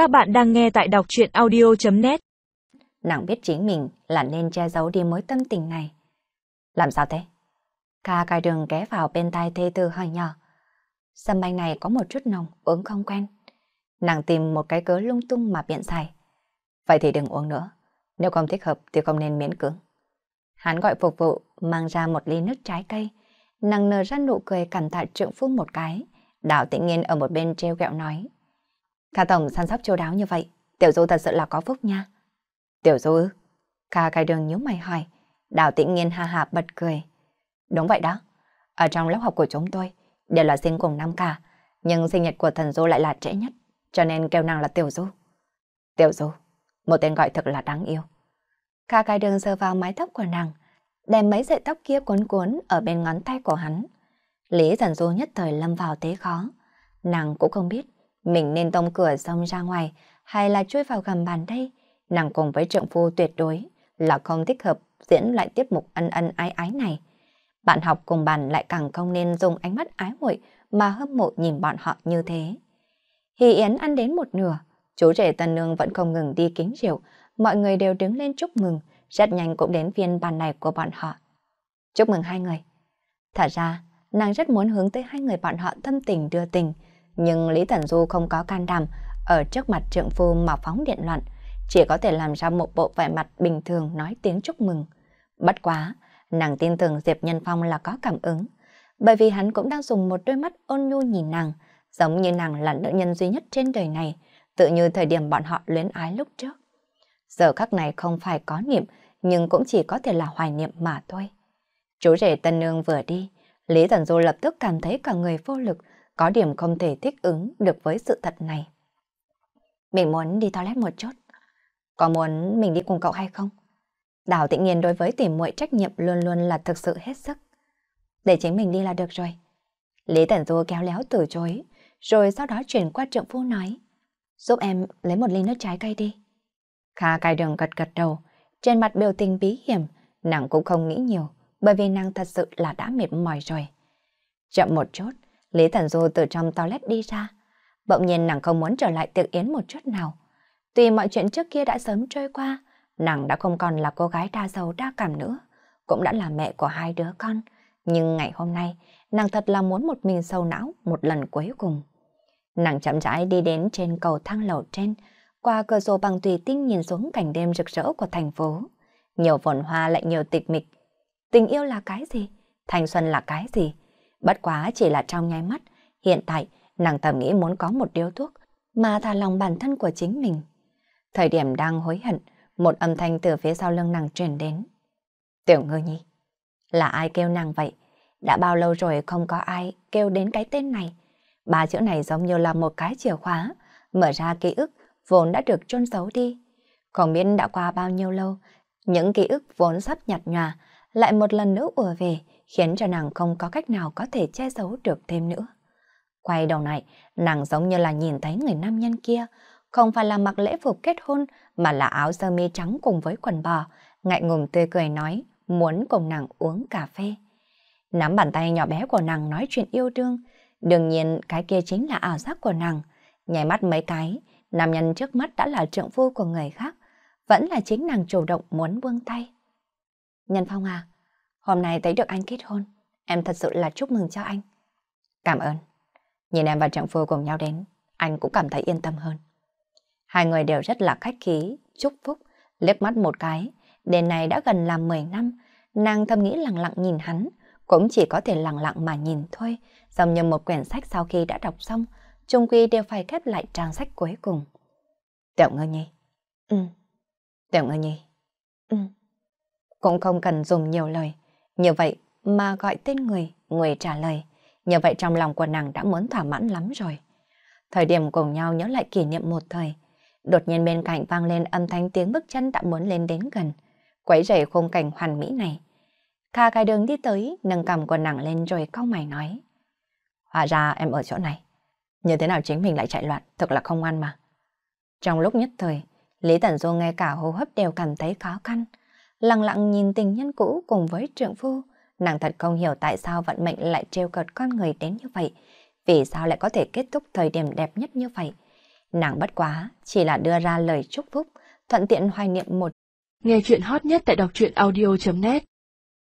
Các bạn đang nghe tại đọc chuyện audio.net Nàng biết chính mình là nên che giấu đi mối tâm tình này. Làm sao thế? Ca cài đường ghé vào bên tai thê tư hỏi nhỏ. Sâm banh này có một chút nồng, uống không quen. Nàng tìm một cái cớ lung tung mà biện xài. Vậy thì đừng uống nữa. Nếu không thích hợp thì không nên miễn cưỡng. Hắn gọi phục vụ, mang ra một ly nước trái cây. Nàng nở ra nụ cười cảm tạ trượng phu một cái. Đào tĩnh nghiên ở một bên treo gẹo nói. Kha Tổng săn sóc chu đáo như vậy, Tiểu Du thật sự là có phúc nha. Tiểu Du ư? Kha cài đường nhíu mày hỏi. Đào tĩnh nghiên ha ha bật cười. Đúng vậy đó. Ở trong lớp học của chúng tôi, đều là sinh cùng năm cả. Nhưng sinh nhật của thần Du lại là trễ nhất, cho nên kêu nàng là Tiểu Du. Tiểu Du, một tên gọi thật là đáng yêu. Kha cài đường sờ vào mái tóc của nàng, đem mấy sợi tóc kia cuốn cuốn ở bên ngón tay của hắn. Lý thần Du nhất thời lâm vào thế khó. Nàng cũng không biết mình nên tông cửa xông ra ngoài hay là chui vào gầm bàn đây. Nàng cùng với trượng phu tuyệt đối là không thích hợp diễn lại tiết mục ân ân ái ái này. Bạn học cùng bàn lại càng không nên dùng ánh mắt ái muội mà hâm mộ nhìn bọn họ như thế. Hỷ Yến ăn đến một nửa, chú rể Tân Nương vẫn không ngừng đi kính rượu, mọi người đều đứng lên chúc mừng, rất nhanh cũng đến phiên bàn này của bọn họ. Chúc mừng hai người. Thật ra, nàng rất muốn hướng tới hai người bọn họ thâm tình đưa tình, nhưng Lý Thần Du không có can đảm ở trước mặt trượng phu mà phóng điện loạn, chỉ có thể làm ra một bộ vẻ mặt bình thường nói tiếng chúc mừng. Bất quá, nàng tin tưởng Diệp Nhân Phong là có cảm ứng, bởi vì hắn cũng đang dùng một đôi mắt ôn nhu nhìn nàng, giống như nàng là nữ nhân duy nhất trên đời này, tự như thời điểm bọn họ luyến ái lúc trước. Giờ khắc này không phải có niệm, nhưng cũng chỉ có thể là hoài niệm mà thôi. Chú rể Tân Nương vừa đi, Lý Thần Du lập tức cảm thấy cả người vô lực, có điểm không thể thích ứng được với sự thật này. Mình muốn đi toilet một chút. Có muốn mình đi cùng cậu hay không? Đào tĩnh nhiên đối với tìm muội trách nhiệm luôn luôn là thực sự hết sức. Để chính mình đi là được rồi. Lý Tần Du kéo léo từ chối, rồi sau đó chuyển qua trượng phu nói. Giúp em lấy một ly nước trái cây đi. Kha cài đường gật gật đầu, trên mặt biểu tình bí hiểm, nàng cũng không nghĩ nhiều, bởi vì nàng thật sự là đã mệt mỏi rồi. Chậm một chút, Lý Thần Du từ trong toilet đi ra. Bỗng nhiên nàng không muốn trở lại tiệc yến một chút nào. Tuy mọi chuyện trước kia đã sớm trôi qua, nàng đã không còn là cô gái đa giàu đa cảm nữa, cũng đã là mẹ của hai đứa con. Nhưng ngày hôm nay, nàng thật là muốn một mình sâu não một lần cuối cùng. Nàng chậm rãi đi đến trên cầu thang lầu trên, qua cửa sổ bằng tùy tinh nhìn xuống cảnh đêm rực rỡ của thành phố. Nhiều phồn hoa lại nhiều tịch mịch. Tình yêu là cái gì? Thanh xuân là cái gì? Bất quá chỉ là trong nháy mắt, hiện tại nàng thầm nghĩ muốn có một điếu thuốc mà thả lòng bản thân của chính mình. Thời điểm đang hối hận, một âm thanh từ phía sau lưng nàng truyền đến. Tiểu ngư nhi, là ai kêu nàng vậy? Đã bao lâu rồi không có ai kêu đến cái tên này? Ba chữ này giống như là một cái chìa khóa, mở ra ký ức vốn đã được chôn giấu đi. Không biết đã qua bao nhiêu lâu, những ký ức vốn sắp nhạt nhòa lại một lần nữa ùa về, khiến cho nàng không có cách nào có thể che giấu được thêm nữa. Quay đầu này, nàng giống như là nhìn thấy người nam nhân kia, không phải là mặc lễ phục kết hôn mà là áo sơ mi trắng cùng với quần bò, ngại ngùng tươi cười nói muốn cùng nàng uống cà phê. Nắm bàn tay nhỏ bé của nàng nói chuyện yêu đương, đương nhiên cái kia chính là ảo giác của nàng. Nhảy mắt mấy cái, nam nhân trước mắt đã là trượng phu của người khác, vẫn là chính nàng chủ động muốn buông tay. Nhân Phong à, Hôm nay thấy được anh kết hôn, em thật sự là chúc mừng cho anh. Cảm ơn. Nhìn em và Trọng Phu cùng nhau đến, anh cũng cảm thấy yên tâm hơn. Hai người đều rất là khách khí, chúc phúc, liếc mắt một cái. Đến này đã gần làm 10 năm, nàng thầm nghĩ lặng lặng nhìn hắn, cũng chỉ có thể lặng lặng mà nhìn thôi, giống như một quyển sách sau khi đã đọc xong, chung quy đều phải khép lại trang sách cuối cùng. Tiểu ngơ nhi. Ừ. Tiểu ngơ nhi. Ừ. Cũng không cần dùng nhiều lời, như vậy mà gọi tên người, người trả lời. Như vậy trong lòng của nàng đã muốn thỏa mãn lắm rồi. Thời điểm cùng nhau nhớ lại kỷ niệm một thời. Đột nhiên bên cạnh vang lên âm thanh tiếng bước chân đã muốn lên đến gần. Quấy rầy khung cảnh hoàn mỹ này. Kha cài đường đi tới, nâng cầm của nàng lên rồi cau mày nói. Hóa ra em ở chỗ này. Như thế nào chính mình lại chạy loạn, thật là không ngoan mà. Trong lúc nhất thời, Lý Tần Du nghe cả hô hấp đều cảm thấy khó khăn lặng lặng nhìn tình nhân cũ cùng với trượng phu. Nàng thật không hiểu tại sao vận mệnh lại trêu cợt con người đến như vậy. Vì sao lại có thể kết thúc thời điểm đẹp nhất như vậy. Nàng bất quá, chỉ là đưa ra lời chúc phúc, thuận tiện hoài niệm một. Nghe chuyện hot nhất tại đọc truyện audio.net